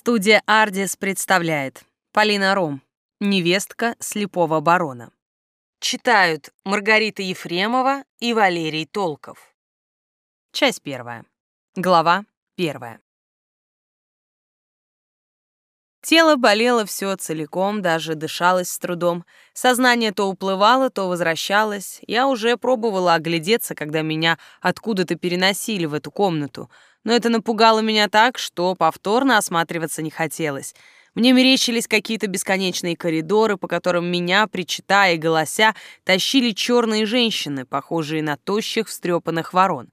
Студия «Ардис» представляет Полина Ром, невестка слепого барона. Читают Маргарита Ефремова и Валерий Толков. Часть первая. Глава первая. Тело болело все целиком, даже дышалось с трудом. Сознание то уплывало, то возвращалось. Я уже пробовала оглядеться, когда меня откуда-то переносили в эту комнату — но это напугало меня так, что повторно осматриваться не хотелось. Мне мерещились какие-то бесконечные коридоры, по которым меня, причитая и голося, тащили черные женщины, похожие на тощих встрепанных ворон.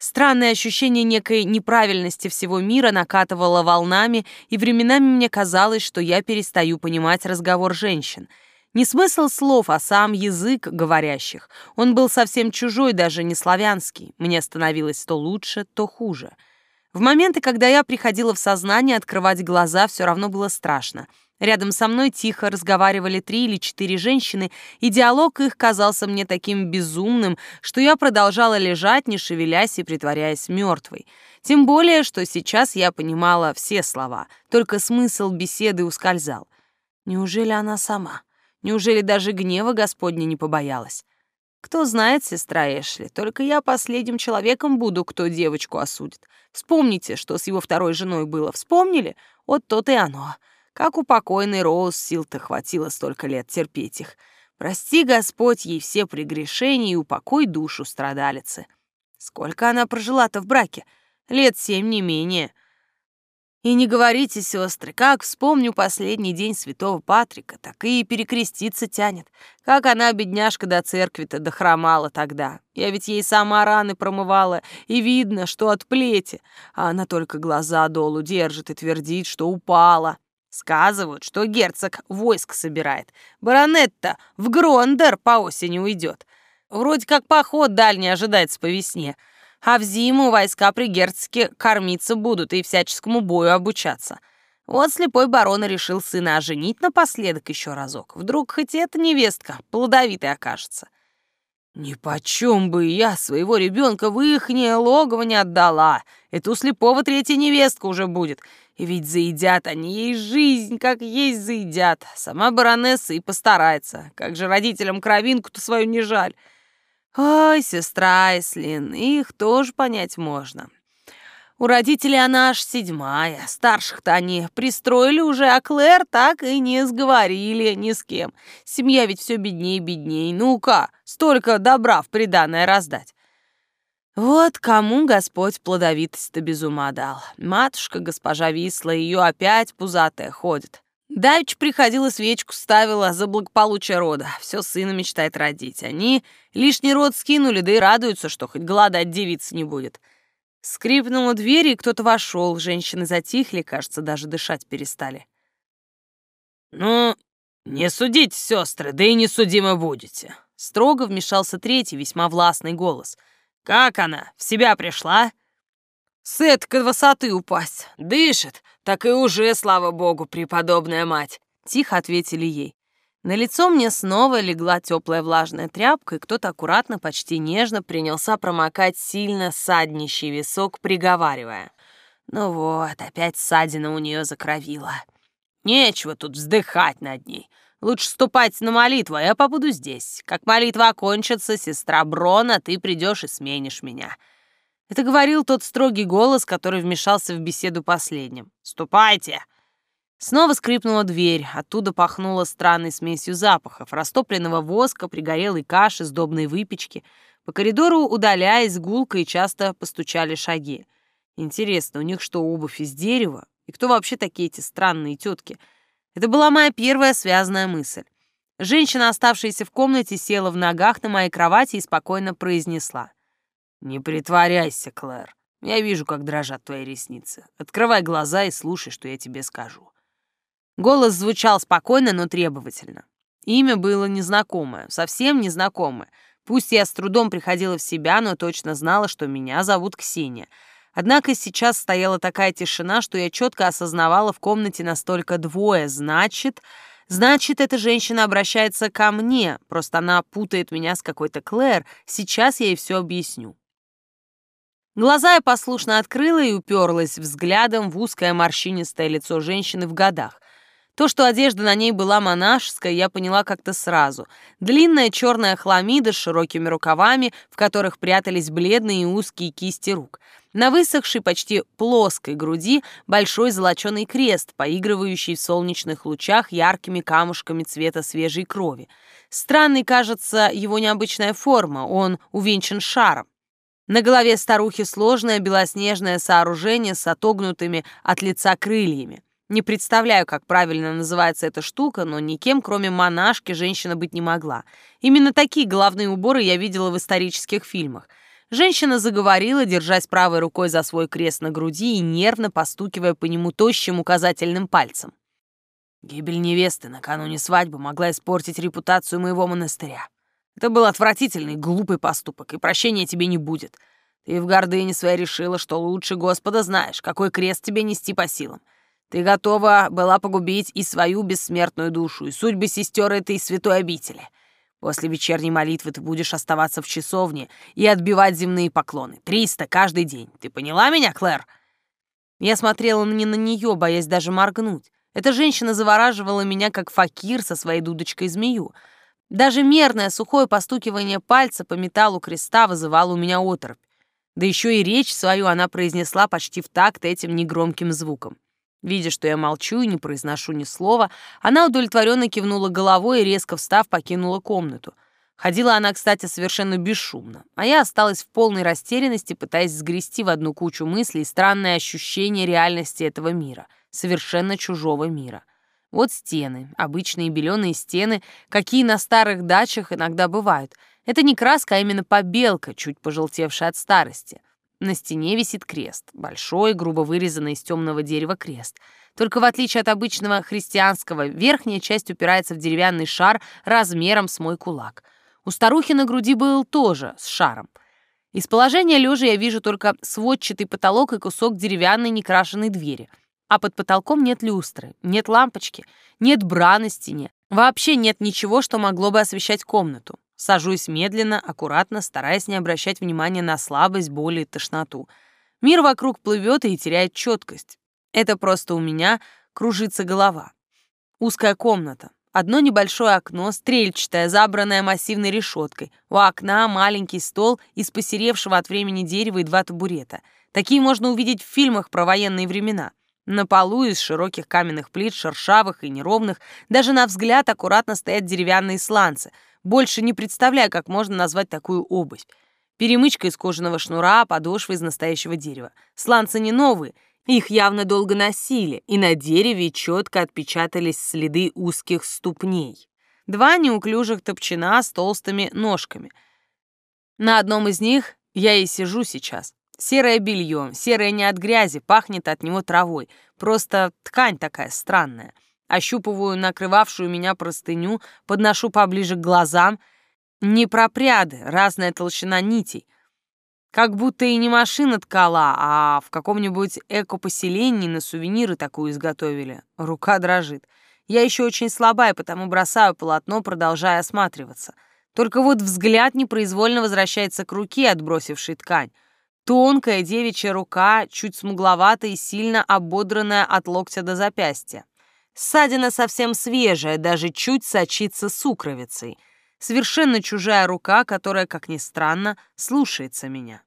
Странное ощущение некой неправильности всего мира накатывало волнами, и временами мне казалось, что я перестаю понимать разговор женщин — не смысл слов, а сам язык говорящих. Он был совсем чужой, даже не славянский. Мне становилось то лучше, то хуже. В моменты, когда я приходила в сознание, открывать глаза все равно было страшно. Рядом со мной тихо разговаривали три или четыре женщины, и диалог их казался мне таким безумным, что я продолжала лежать, не шевелясь и притворяясь мертвой. Тем более, что сейчас я понимала все слова, только смысл беседы ускользал. Неужели она сама? Неужели даже гнева Господня не побоялась? Кто знает, сестра Эшли, только я последним человеком буду, кто девочку осудит. Вспомните, что с его второй женой было. Вспомнили? Вот то и оно. Как у покойной Роуз сил-то хватило столько лет терпеть их. Прости, Господь, ей все прегрешения и упокой душу страдалицы. Сколько она прожила-то в браке? Лет семь, не менее. И не говорите, сестры, как вспомню последний день святого Патрика, так и перекреститься тянет. Как она, бедняжка, до церкви-то дохромала тогда. Я ведь ей сама раны промывала, и видно, что от плети. А она только глаза долу держит и твердит, что упала. Сказывают, что герцог войск собирает. Баронетта в Грондер по осени уйдет. Вроде как поход дальний ожидается по весне — а в зиму войска при герцоге кормиться будут и всяческому бою обучаться. Вот слепой барон решил сына оженить напоследок еще разок. Вдруг хоть эта невестка плодовитая окажется. Ни почем бы я своего ребенка в ихнее логово не отдала. Это у слепого третья невестка уже будет. Ведь заедят они ей жизнь, как есть заедят. Сама баронесса и постарается. Как же родителям кровинку-то свою не жаль. Ой, сестра Айслин, их тоже понять можно. У родителей она аж седьмая, старших-то они пристроили уже, а Клэр так и не сговорили ни с кем. Семья ведь все беднее и беднее. Ну-ка, столько добра в приданое раздать. Вот кому Господь плодовитость-то без ума дал. Матушка, госпожа Висла, ее опять пузатая ходит. Давич приходила, свечку ставила за благополучие рода. Все сына мечтает родить. Они лишний род скинули, да и радуются, что хоть голодать девица не будет. Скрипнула дверь, и кто-то вошел. Женщины затихли, кажется, даже дышать перестали. «Ну, не судите, сестры, да и не судимы будете». Строго вмешался третий, весьма властный голос. «Как она? В себя пришла?» С эткой высоты упасть. Дышит, так и уже, слава богу, преподобная мать. Тихо ответили ей. На лицо мне снова легла теплая влажная тряпка, и кто-то аккуратно, почти нежно принялся промокать сильно саднищий висок, приговаривая. Ну вот, опять ссадина у нее закровила. Нечего тут вздыхать над ней. Лучше ступать на молитву, а я побуду здесь. Как молитва окончится, сестра Брона, ты придешь и сменишь меня. Это говорил тот строгий голос, который вмешался в беседу последним. «Ступайте!» Снова скрипнула дверь, оттуда пахнуло странной смесью запахов, растопленного воска, пригорелой каши, сдобной выпечки. По коридору, удаляясь, гулко и часто постучали шаги. Интересно, у них что, обувь из дерева? И кто вообще такие эти странные тетки? Это была моя первая связанная мысль. Женщина, оставшаяся в комнате, села в ногах на моей кровати и спокойно произнесла. «Не притворяйся, Клэр. Я вижу, как дрожат твои ресницы. Открывай глаза и слушай, что я тебе скажу». Голос звучал спокойно, но требовательно. Имя было незнакомое, совсем незнакомое. Пусть я с трудом приходила в себя, но точно знала, что меня зовут Ксения. Однако сейчас стояла такая тишина, что я четко осознавала в комнате настолько двое. Значит, значит, эта женщина обращается ко мне, просто она путает меня с какой-то Клэр. Сейчас я ей все объясню. Глаза я послушно открыла и уперлась взглядом в узкое морщинистое лицо женщины в годах. То, что одежда на ней была монашеская, я поняла как-то сразу. Длинная черная хламида с широкими рукавами, в которых прятались бледные и узкие кисти рук. На высохшей, почти плоской груди большой золоченый крест, поигрывающий в солнечных лучах яркими камушками цвета свежей крови. Странной кажется его необычная форма, он увенчан шаром. На голове старухи сложное белоснежное сооружение с отогнутыми от лица крыльями. Не представляю, как правильно называется эта штука, но никем, кроме монашки, женщина быть не могла. Именно такие головные уборы я видела в исторических фильмах. Женщина заговорила, держась правой рукой за свой крест на груди и нервно постукивая по нему тощим указательным пальцем. Гибель невесты накануне свадьбы могла испортить репутацию моего монастыря. Это был отвратительный, глупый поступок, и прощения тебе не будет. Ты в гордыне своей решила, что лучше Господа знаешь, какой крест тебе нести по силам. Ты готова была погубить и свою бессмертную душу, и судьбы сестер этой святой обители. После вечерней молитвы ты будешь оставаться в часовне и отбивать земные поклоны. Триста каждый день. Ты поняла меня, Клэр?» Я смотрела не на нее, боясь даже моргнуть. Эта женщина завораживала меня, как факир со своей дудочкой-змею. Даже мерное сухое постукивание пальца по металлу креста вызывало у меня оторопь. Да еще и речь свою она произнесла почти в такт этим негромким звуком. Видя, что я молчу и не произношу ни слова, она удовлетворенно кивнула головой и, резко встав, покинула комнату. Ходила она, кстати, совершенно бесшумно, а я осталась в полной растерянности, пытаясь сгрести в одну кучу мыслей странное ощущение реальности этого мира, совершенно чужого мира. Вот стены, обычные беленые стены, какие на старых дачах иногда бывают. Это не краска, а именно побелка, чуть пожелтевшая от старости. На стене висит крест, большой, грубо вырезанный из темного дерева крест. Только в отличие от обычного христианского, верхняя часть упирается в деревянный шар размером с мой кулак. У старухи на груди был тоже с шаром. Из положения лежа я вижу только сводчатый потолок и кусок деревянной некрашенной двери. А под потолком нет люстры, нет лампочки, нет бра на стене. Вообще нет ничего, что могло бы освещать комнату. Сажусь медленно, аккуратно, стараясь не обращать внимания на слабость, боль и тошноту. Мир вокруг плывет и теряет четкость. Это просто у меня кружится голова. Узкая комната. Одно небольшое окно, стрельчатое, забранное массивной решеткой. У окна маленький стол из посеревшего от времени дерева и два табурета. Такие можно увидеть в фильмах про военные времена. На полу из широких каменных плит, шершавых и неровных, даже на взгляд аккуратно стоят деревянные сланцы — больше не представляю, как можно назвать такую обувь. Перемычка из кожаного шнура, подошва из настоящего дерева. Сланцы не новые, их явно долго носили, и на дереве четко отпечатались следы узких ступней. Два неуклюжих топчина с толстыми ножками. На одном из них я и сижу сейчас. Серое белье, серое не от грязи, пахнет от него травой. Просто ткань такая странная. Ощупываю накрывавшую меня простыню, подношу поближе к глазам. Не пропряды, разная толщина нитей. Как будто и не машина ткала, а в каком-нибудь эко-поселении на сувениры такую изготовили. Рука дрожит. Я еще очень слабая, потому бросаю полотно, продолжая осматриваться. Только вот взгляд непроизвольно возвращается к руке, отбросившей ткань. Тонкая девичья рука, чуть смугловатая и сильно ободранная от локтя до запястья. Ссадина совсем свежая, даже чуть сочится сукровицей. Совершенно чужая рука, которая, как ни странно, слушается меня.